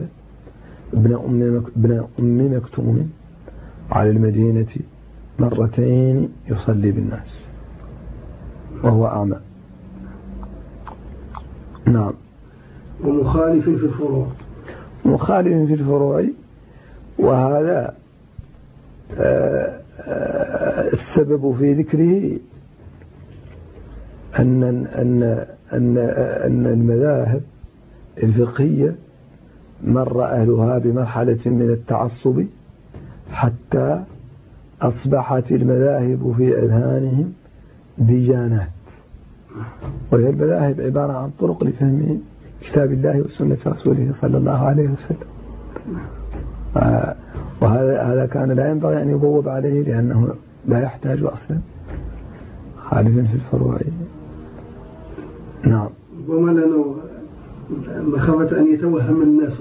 ابن أم ابن أم مكتوم على المدينة مرتين يصلي بالناس وهو أعمى. نعم. ومخالف في الفروع. مخالف في الفروع وهذا آه، السبب في ذكره أن أن أن أن المذاهب الفقهية مر أهلها بمرحلة من التعصب حتى أصبحت المذاهب في أذهانهم ديانات. وهي المذاهب عبارة عن طرق لفهم كتاب الله وسنة رسوله صلى الله عليه وسلم. آه، وهذا هذا كان لا ينبغي أن يبوب عليه لأنه لا يحتاج أصلا. خالفا في الفروع نعم. وما لنا مخافة أن يتوهم الناس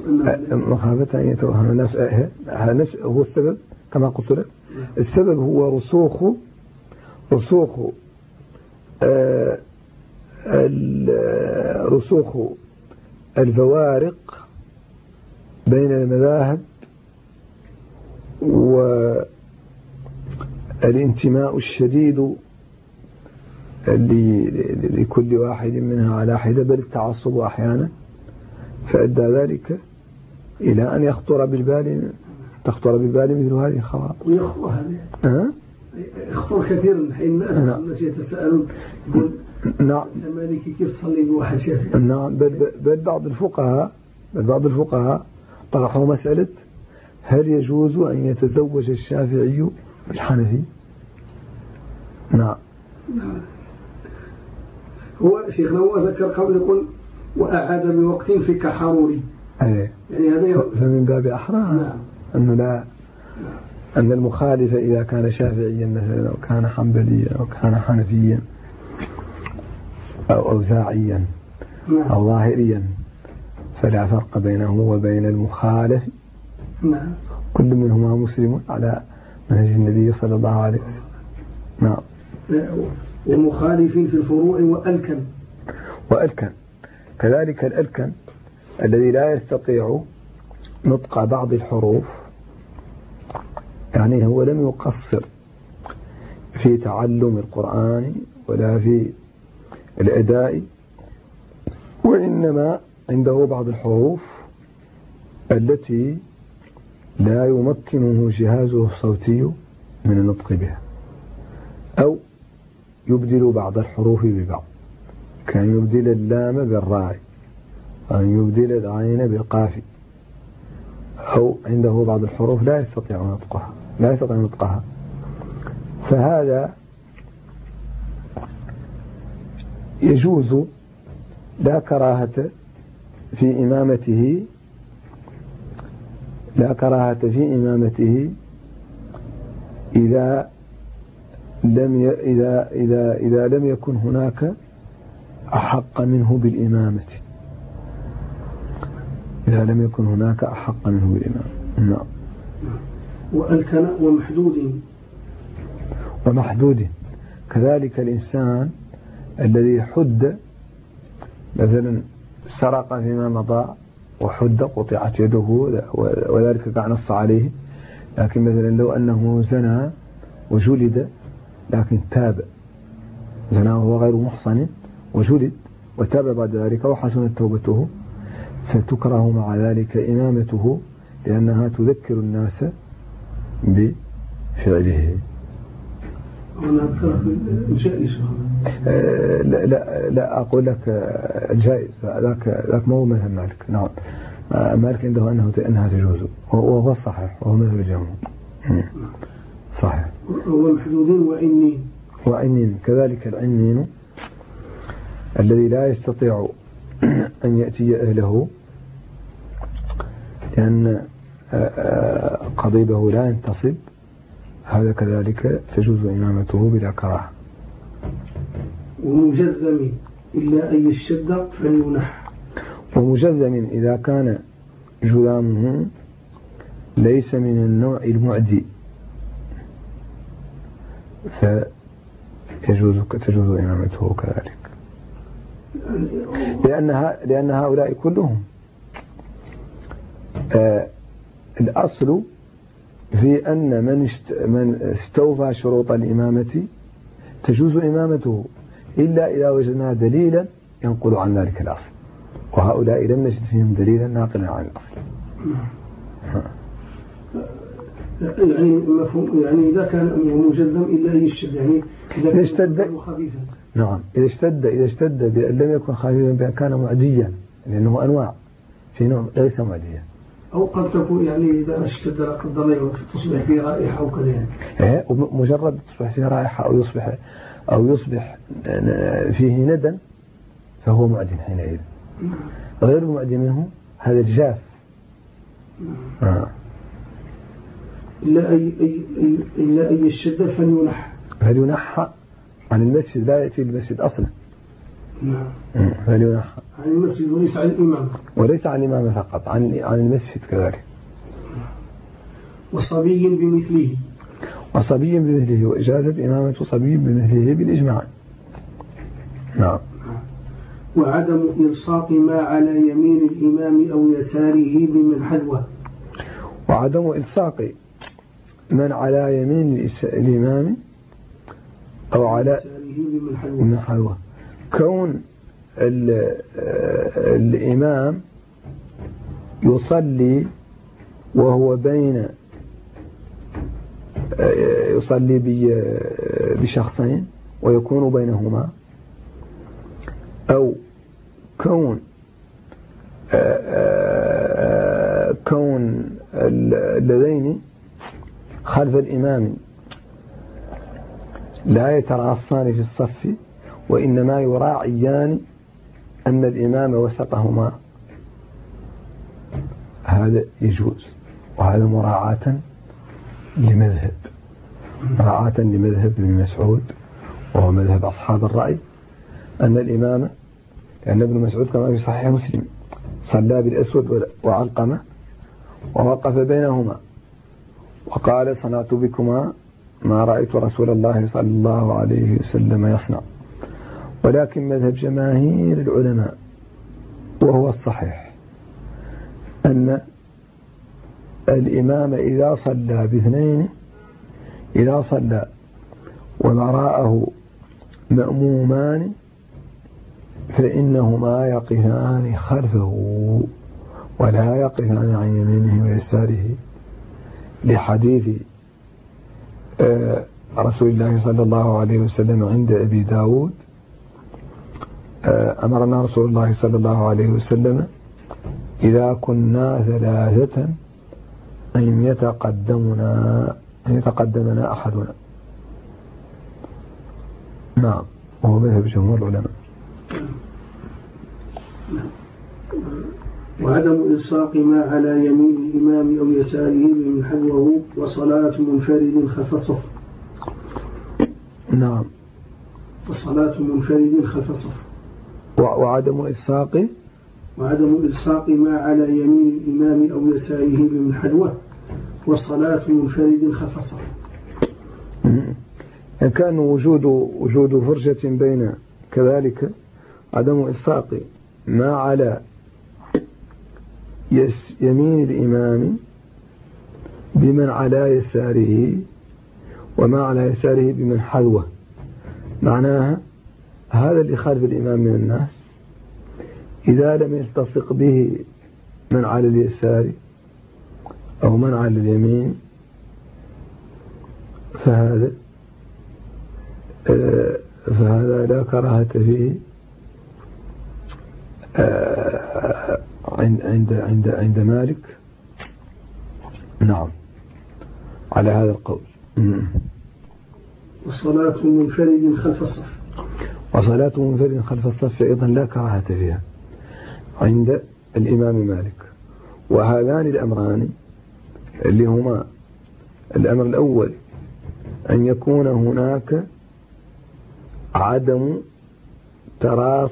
مخافة أن يتوهم الناس. هذا هو السبب كما قلت لك. السبب هو رسوخ رسوخ آه، رسوخ الفوارق بين المذاهب والانتماء الشديد لكل واحد منها على حدة بل التعصب أحيانا. فأدى ذلك إلى أن يخطر بالبال تخطر بالبال مثل هذه الخواطر ويخطر هذه؟ يخطر كثيرا حين الناس الناس يتساءلون. نعم. المالكي كيف تصلي بواحد شافعي؟ نعم. بل بعض الفقهاء بل بعض الفقهاء طرحوا مسألة هل يجوز أن يتزوج الشافعي بالحنفي نعم نعم هو شيخنا هو ذكر قبل يقول وأعاد بوقت في كحروري أيه. يعني هذا فمن باب أحرى نعم. أنه لا أن المخالف إذا كان شافعيا مثلا أو كان حنبليا أو كان حنفيا أو أوزاعيا نعم. أو ظاهريا فلا فرق بينه وبين المخالف نعم. كل منهما مسلم على منهج النبي صلى الله عليه وسلم. نعم. ومخالف في الفروع وألكن وألكن كذلك الألكن الذي لا يستطيع نطق بعض الحروف يعني هو لم يقصر في تعلم القرآن ولا في الأداء وإنما عنده بعض الحروف التي لا يمكنه جهازه الصوتي من النطق بها أو يبدل بعض الحروف ببعض. كان يبدل اللام بالراء أو يبدل العين بالقاف أو عنده بعض الحروف لا يستطيع نطقها لا يستطيع نطقها. فهذا يجوز لا كراهة في إمامته لا كراهة في إمامته إذا لم ي... إذا إذا إذا لم يكن هناك أحق منه بالإمامة. إذا لم يكن هناك أحق منه بالإمامة. نعم. وألكن ومحدود. ومحدود. كذلك الإنسان الذي حد مثلا سرق فيما مضى وحد قطعت يده وذلك كان نص عليه. لكن مثلا لو أنه زنى وجلد لكن تاب. زنى وهو غير محصن وجلد وتاب بعد ذلك وحسنت توبته. فتكره مع ذلك إمامته لأنها تذكر الناس بفعله. آه، لا لا لا أقول لك الجائز. ذاك ذاك مو مذهب مالك. نعم. آه، مالك عنده أنه أنها تجوز. وهو الصحيح وهو مذهب الجمهور. صحيح. هو محدودين وعنين وعنين كذلك العنين الذي لا يستطيع أن يأتي أهله لأن آه، قضيبه لا ينتصب. هذا كذلك تجوز إمامته بلا كراهة. ومجزم إلا أن يشد فلينح ومجزم إذا كان جذامه ليس من النوع المعدي فيجوز تجوز إمامته كذلك. لأنها لأن هؤلاء كلهم آه الأصل في أن من من استوفى شروط الإمامة تجوز إمامته إلا إذا وجدنا دليلا ينقل عن ذلك الأصل. وهؤلاء لم نجد فيهم دليلا ناقلا عن الأصل. يعني مفهوم يعني إذا كان مجزم إلا يشتد يعني إذا اشتد نعم إذا اشتد إذا اشتد لم يكن خفيفا بأن كان معديا لأنه أنواع في نوع ليس معديا أو قد تكون يعني إذا اشتد لا قدر الله تصبح فيه رائحة وكذا يعني. إيه مجرد تصبح فيه رائحة أو يصبح أو يصبح فيه ندى فهو معدن حينئذ. غير المعدن منه هذا الجاف. آه. إلا أي أي إلا أي الشدة فلينح. فلينح عن المسجد لا يأتي المسجد أصلا. نعم. عن المسجد وليس عن الإمام. وليس عن الإمام فقط عن عن المسجد كذلك. وصبي بمثله. وصبي بمثله وإجازة إمامة صبي بمثله بالإجماع. نعم. وعدم إلصاق ما على يمين الإمام أو يساره بمن حذوه. وعدم إلصاق من على يمين الإمام أو على من حذوه. كون الإمام يصلي وهو بين يصلي بشخصين ويكون بينهما أو كون كون اللذين خلف الإمام لا يتراصان في الصف وإنما يراعيان أن الإمام وسطهما هذا يجوز وهذا مراعاة لمذهب مراعاة لمذهب ابن مسعود وهو مذهب أصحاب الرأي أن الإمام لأن ابن مسعود كما في صحيح مسلم صلى بالأسود وعلقمة ووقف بينهما وقال صنعت بكما ما رأيت رسول الله صلى الله عليه وسلم يصنع. ولكن مذهب جماهير العلماء وهو الصحيح أن الإمام إذا صلى باثنين إذا صلى وراءه مأمومان فإنهما يقفان خلفه ولا يقفان عن يمينه ويساره لحديث آه، رسول الله صلى الله عليه وسلم عند أبي داود أمرنا رسول الله صلى الله عليه وسلم إذا كنا ثلاثة أن يتقدمنا أن يتقدمنا أحدنا. نعم وهو مذهب جمهور العلماء. وعدم إلصاق ما على يمين الإمام أو يساره من حذوه وصلاة منفرد الصف نعم. وصلاة منفرد الصف وعدم إلصاق؟ وعدم إلصاق ما على يمين الإمام أو يساره من حذوه وصلاة منفرد خلف الصف كان وجود وجود فرجة بين كذلك عدم إلصاق ما على يمين الإمام بمن على يساره وما على يساره بمن حذوه معناها هذا اللي خالف الإمام من الناس. إذا لم يلتصق به من على اليسار أو من على اليمين فهذا آه، فهذا لا كراهة فيه آه، عند عند عند مالك. نعم. على هذا القول. وصلاة منفرد خلف الصف. وصلاة منفرد خلف الصف أيضا لا كراهة فيها. عند الإمام مالك. وهذان الأمران اللي هما الأمر الأول أن يكون هناك عدم تراص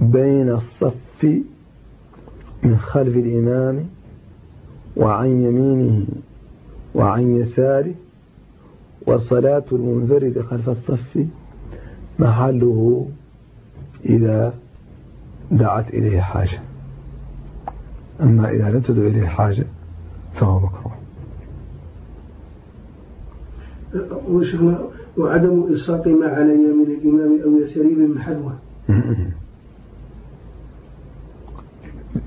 بين الصف من خلف الإمام وعن يمينه وعن يساره والصلاة المنفرد خلف الصف محله إذا دعت إليه حاجة. أما إذا لم تدعو إليه حاجة فهو مكروه. وعدم إلصاق ما على يمين الإمام أو يساره من حذوه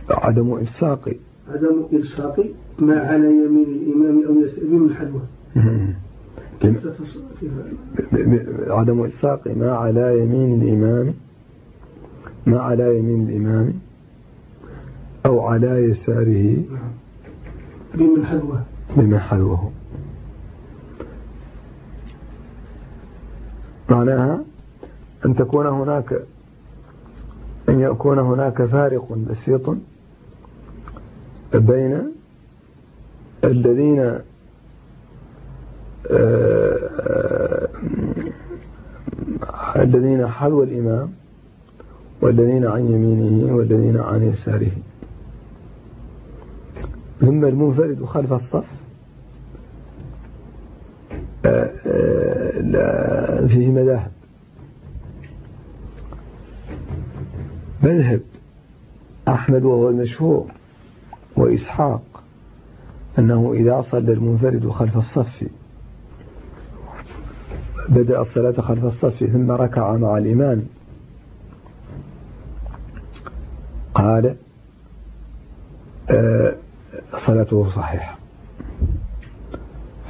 عدم إلصاق. عدم إلصاق ما على يمين الإمام أو يساره من حذوه عدم إلصاق ما على يمين الإمام ما على يمين الإمام أو على يساره بمن حذوه بمن حذوه معناها أن تكون هناك أن يكون هناك فارق بسيط بين الذين الذين حذو الإمام والذين عن يمينه والذين عن يساره. ثم المنفرد خلف الصف. آه، آه، فيه مذاهب. مذهب أحمد وهو المشهور وإسحاق أنه إذا صلى المنفرد خلف الصف بدأ الصلاة خلف الصف ثم ركع مع الإمام. قال آه، صلاته صحيحة.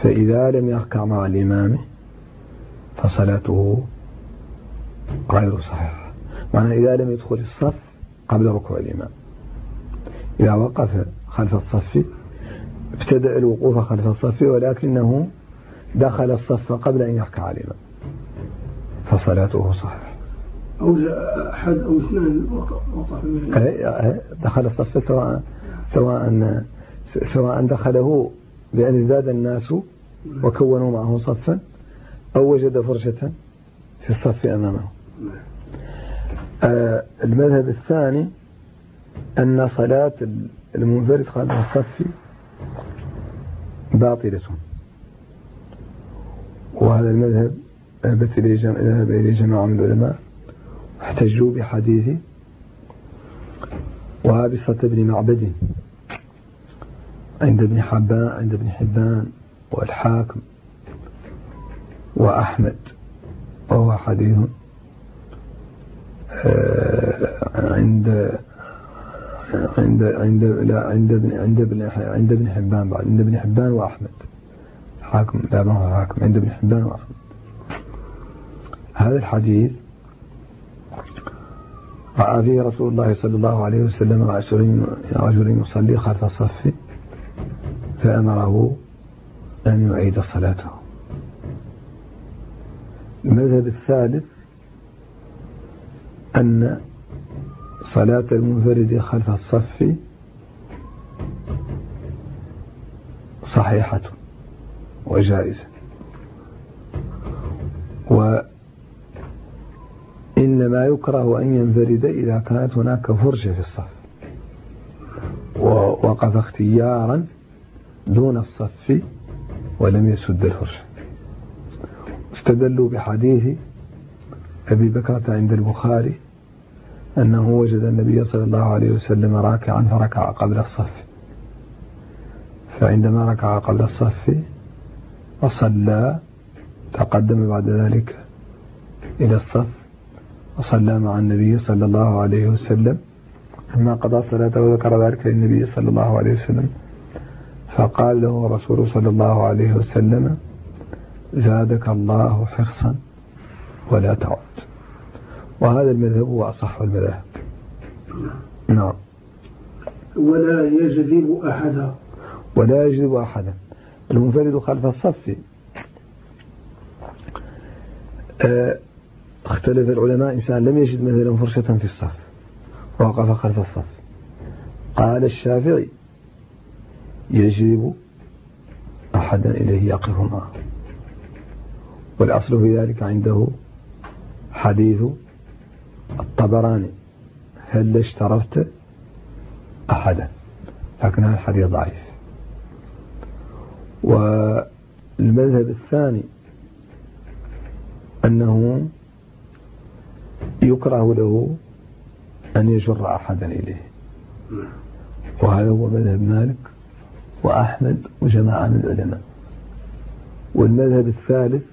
فإذا لم يركع مع الإمام فصلاته غير صحيحة. معنى إذا لم يدخل الصف قبل ركوع الإمام. إذا وقف خلف الصف ابتدأ الوقوف خلف الصف ولكنه دخل الصف قبل أن يركع الإمام فصلاته صحيحة. أو أحد أو اثنان وقف دخل الصف سواء سواء سواء دخله بأن ازداد الناس وكونوا معه صفا أو وجد فرشة في الصف أمامه. آه، المذهب الثاني أن صلاة المنفرد خلف الصف باطلة. وهذا المذهب ذهبت إليه جماعة من العلماء احتجوا بحديث وابصة بن معبد عند ابن حبان عند ابن حبان والحاكم وأحمد وهو حديث آه، عند عند عند لا عند ابن عند ابن عند ابن حبان بعد عند ابن حبان وأحمد. حاكم لا ما هو حاكم عند ابن حبان وأحمد هذا الحديث رأى فيه رسول الله صلى الله عليه وسلم رجل يصلي خلف الصف فأمره أن يعيد صلاته. المذهب الثالث أن صلاة المنفرد خلف الصف صحيحة. وجائزة. وإنما يكره أن ينفرد إذا كانت هناك فرشة في الصف. ووقف اختيارا دون الصف ولم يسد الفرشة استدلوا بحديث أبي بكرة عند البخاري أنه وجد النبي صلى الله عليه وسلم راكعا فركع قبل الصف. فعندما ركع قبل الصف وصلى تقدم بعد ذلك إلى الصف وصلى مع النبي صلى الله عليه وسلم. ثم قضى صلاته وذكر ذلك للنبي صلى الله عليه وسلم. فقال له رسول صلى الله عليه وسلم زادك الله حرصا ولا تعد. وهذا المذهب هو أصح المذاهب. نعم. ولا يجذب أحدا. ولا يجذب أحدا. المنفرد خلف الصف. آه، اختلف العلماء إنسان لم يجد مثلا فرشة في الصف ووقف خلف الصف. قال الشافعي يجذب أحدا إليه يقف معه والأصل في ذلك عنده حديث الطبراني هل اشترفت أحدا؟ لكن هذا الحديث ضعيف. والمذهب الثاني أنه يكره له أن يجر أحدا إليه. وهذا هو مذهب مالك وأحمد وجماعة من العلماء. والمذهب الثالث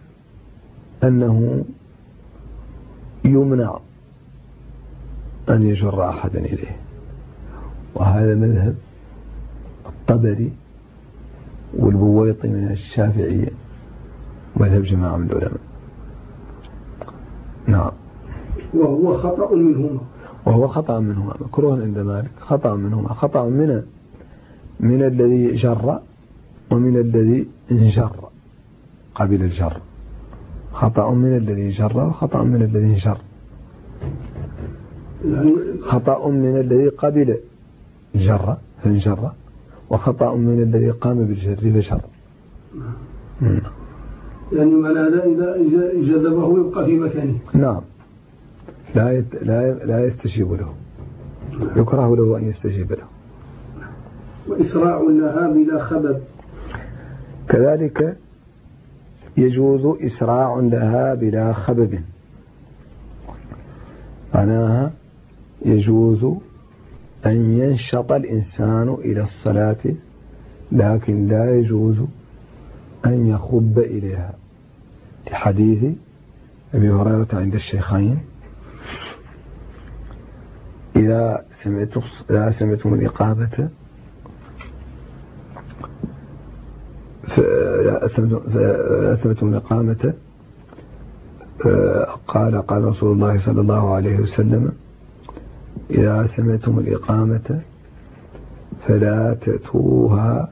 أنه يمنع أن يجر أحدا إليه. وهذا مذهب الطبري والبويطي من الشافعية مذهب جماعة من العلماء. نعم. وهو خطأ منهما. وهو خطأ منهما. مكروه عند مالك. خطأ منهما. خطأ من من الذي جر ومن الذي انجر. قبل الجر. خطأ من الذي جر وخطأ من الذي انجر. خطأ من الذي قبل جر. فانجر. وخطأ من الذي قام بالجر فجر يعني معنى هذا إذا جذبه يبقى في مكانه. نعم. لا لا لا يستجيب له. يكره له أن يستجيب له. وإسراع لها بلا خبب كذلك يجوز إسراع لها بلا خبب معناها يجوز أن ينشط الإنسان إلى الصلاة لكن لا يجوز أن يخب إليها. لحديث أبي هريرة عند الشيخين إذا سمعتم إذا سمعتم الإقامة فأثبتم الإقامة قال قال رسول الله صلى الله عليه وسلم إذا سمعتم الإقامة فلا تأتوها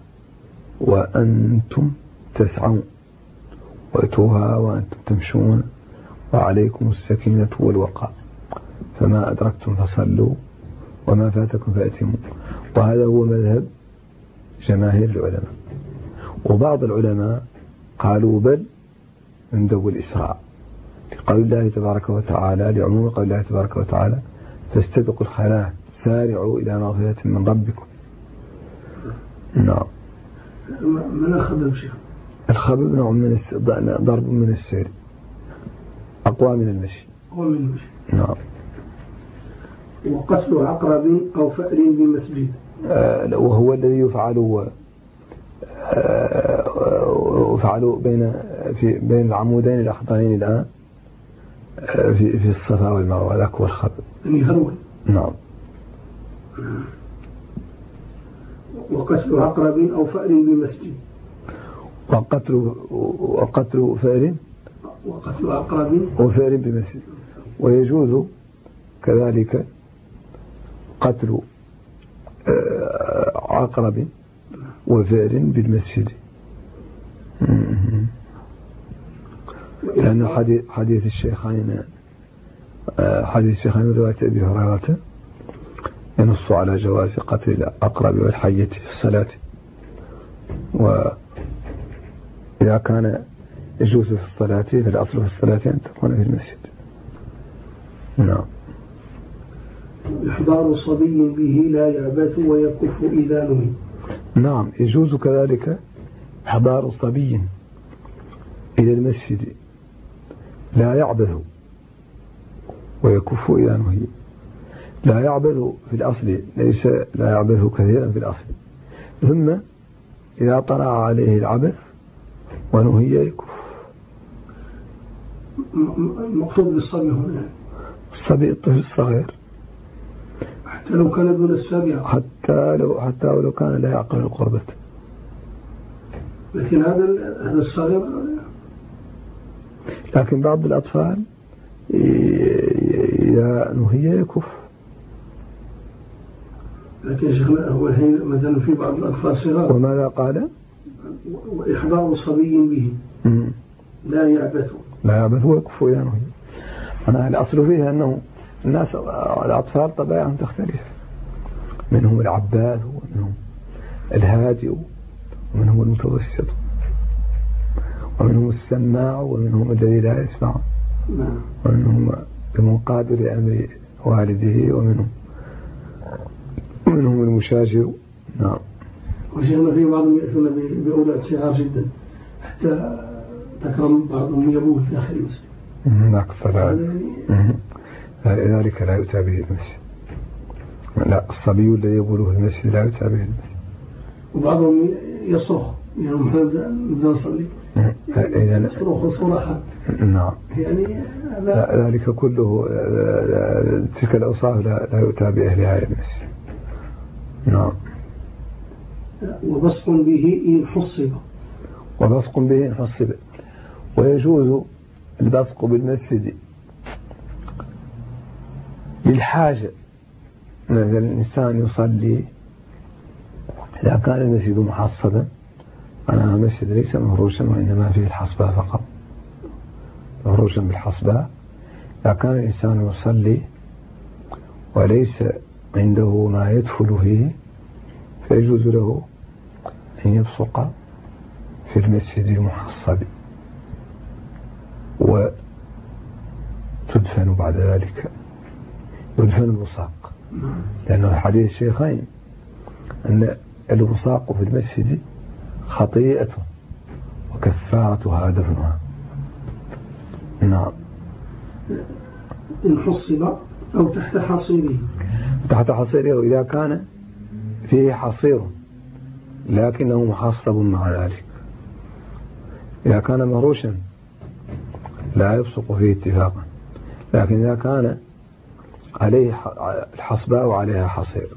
وأنتم تسعون. وأتوها وأنتم تمشون وعليكم السكينة والوقاء فما أدركتم فصلوا وما فاتكم فأتموا. وهذا هو مذهب جماهير العلماء. وبعض العلماء قالوا بل من ذو الإسراء. لقول الله تبارك وتعالى لعموم قول الله تبارك وتعالى فاستبقوا الخيرات. سارعوا إلى مغفرة من ربكم. نعم. من الخبب شيخ؟ الخبب نوع من ضرب من السير أقوى من المشي. أقوى من المشي. نعم. وقتل عقرب أو فأر بمسجد آه وهو الذي يفعل آه يفعل بين في بين العمودين الأخضرين الآن آه في في الصفا والمروة. هو الخبب يهرول نعم. وقتل عقرب أو فأر بمسجد. وقتل وقتل فأر؟ وقتل عقرب وفأر بمسجد. ويجوز كذلك قتل آه، عقرب وفأر بالمسجد. لأن حديث, حديث الشيخين حديث الشيخين رواية أبي هريرة ينص على جواز قتل الأقرب والحية في الصلاة. وإذا كان يجوز في الصلاة فالأصل في الصلاة أن تكون في المسجد. نعم. إحضار صبي به لا يعبث ويكف إذا نهي نعم يجوز كذلك إحضار صبي إلى المسجد. لا يعبث. ويكف إذا نهي لا يعبث في الأصل ليس لا يعبث كثيرا في الأصل. ثم إذا طلع عليه العبث ونهي يكف. المقصود بالصبي هنا. الصبي الطفل الصغير. حتى لو كان دون السابعة حتى لو حتى لو كان لا يعقل القربة. لكن هذا هذا الصغير لكن بعض الأطفال إذا نهي يكف لكن شيخنا هو الحين مثلا في بعض الأطفال صغار. وماذا قال؟ وإحضار صبي به. لا يعبث. لا يعبث ويكف إذا نهي. أنا الأصل فيها أنه الناس الأطفال طبيعهم تختلف. منهم العباث ومنهم الهادئ ومنهم المتوسط ومنهم السماع ومنهم الذي لا يسمع. نعم. ومنهم المنقاد لأمر والده ومنهم. منهم المشاجر. نعم. وشيخنا في بعضهم يأتون بأولاد صغار جدا. حتى تكرم بعضهم يبوه في آخر المسجد. هناك فلا ذلك لا يؤتى به المسجد. لا الصبي الذي يبوله في المسجد لا يؤتى به المسجد. وبعضهم يصرخ. يعني نبدأ نصلي يصرخ صراحة نعم. يعني ذلك كله تلك الأوصاف لا يؤتى بأهلها المسجد نعم. وبصق به إن حصب. وبصق به إن حصب. ويجوز البصق بالمسجد. للحاجة مثلا الإنسان يصلي. إذا كان المسجد محصبا أنا المسجد ليس مهروشا وإنما فيه الحصباء فقط. مهروشا بالحصباء إذا كان الإنسان يصلي وليس عنده ما يدخل فيه فيجوز له أن يبصق في المسجد المحصب. وتدفن بعد ذلك. يدفن البصاق لأنه حديث الشيخين أن البصاق في المسجد خطيئة وكفارتها دفنها. نعم. إن حصب أو تحت حصيره. تحت حصيره إذا كان فيه حصير لكنه محصب مع ذلك. إذا كان مروشا لا يبصق فيه اتفاقا. لكن إذا كان عليه الحصباء وعليها حصير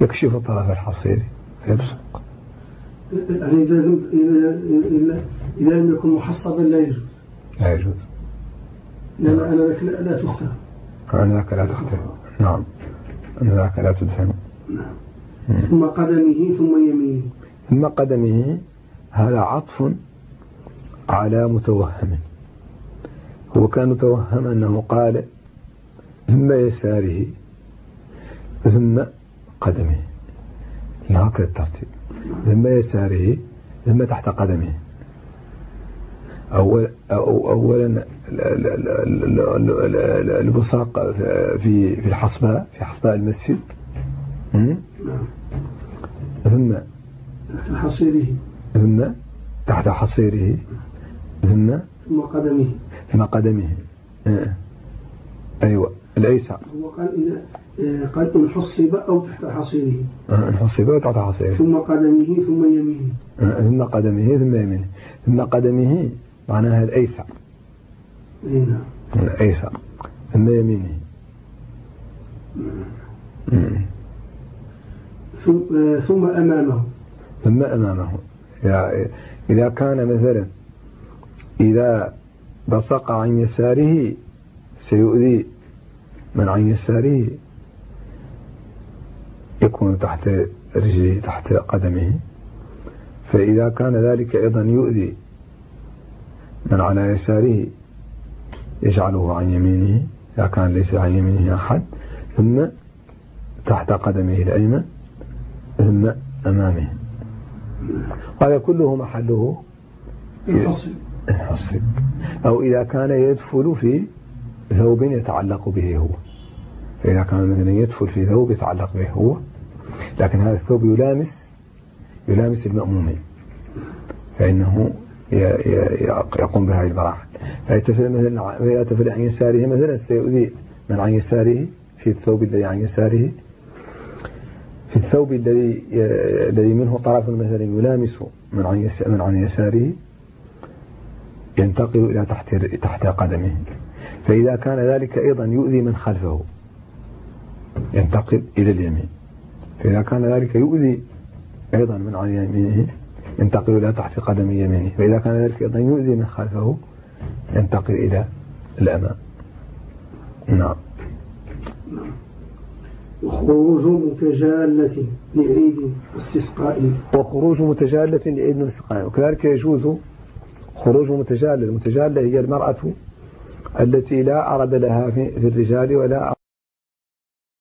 يكشف طرف الحصير فيبصق يعني إذا إذا لم يكن محصبا لا يجوز لا يجوز. لأن أنا لك لا تختار. أنا لك لا تختار. نعم. أنا لك لا تدفن. نعم. ثم قدمه ثم يمينه. ثم قدمه هذا عطف على متوهم. هو كان متوهم أنه قال ثم يساره ثم قدمه. هكذا الترتيب. ثم يساره ثم تحت قدمه. أول أولا البصاق في في الحصباء في حصباء المسجد. ثم حصيره. ثم تحت حصيره. ثم ثم قدمه. ثم قدمه. آه. أيوة. الأيسر. هو قال إن آه، قال إن حصب أو تحت حصيره. آه، إن حصب أو تحت حصيره. ثم قدمه ثم يمينه. ثم قدمه ثم يمينه. ثم قدمه معناها الأيسر. نعم. الأيسر. ثم يمينه. ثم أمامه. ثم أمامه. إذا كان مثلا إذا بصق عن يساره سيؤذي من عن يساره. يكون تحت رجله تحت قدمه. فإذا كان ذلك أيضا يؤذي من على يساره يجعله عن يمينه إذا كان ليس عن يمينه أحد ثم تحت قدمه الأيمن ثم أمامه. هذا كله محله الحصب أو إذا كان يدفل في ثوب يتعلق به هو. فإذا كان مثلا يدفل في ثوب يتعلق به هو. لكن هذا الثوب يلامس يلامس المأمومين. فإنه يقوم بهذه المراحل فيتفل مثلا فيتفل عن يساره مثلا سيؤذي من عن يساره في الثوب الذي عن يساره. في الثوب الذي الذي منه طرف مثلا يلامس من عن من عن يساره ينتقل إلى تحت تحت قدمه. فإذا كان ذلك أيضا يؤذي من خلفه ينتقل إلى اليمين. فإذا كان ذلك يؤذي أيضا من عن يمينه ينتقل إلى تحت قدم يمينه فإذا كان ذلك أيضا يؤذي من خلفه ينتقل إلى الأمام. نعم. وخروج متجالة لعيد استسقاء وخروج متجالة لعيد استسقاء وكذلك يجوز خروج متجالة المتجالة هي المرأة التي لا عرض لها في الرجال ولا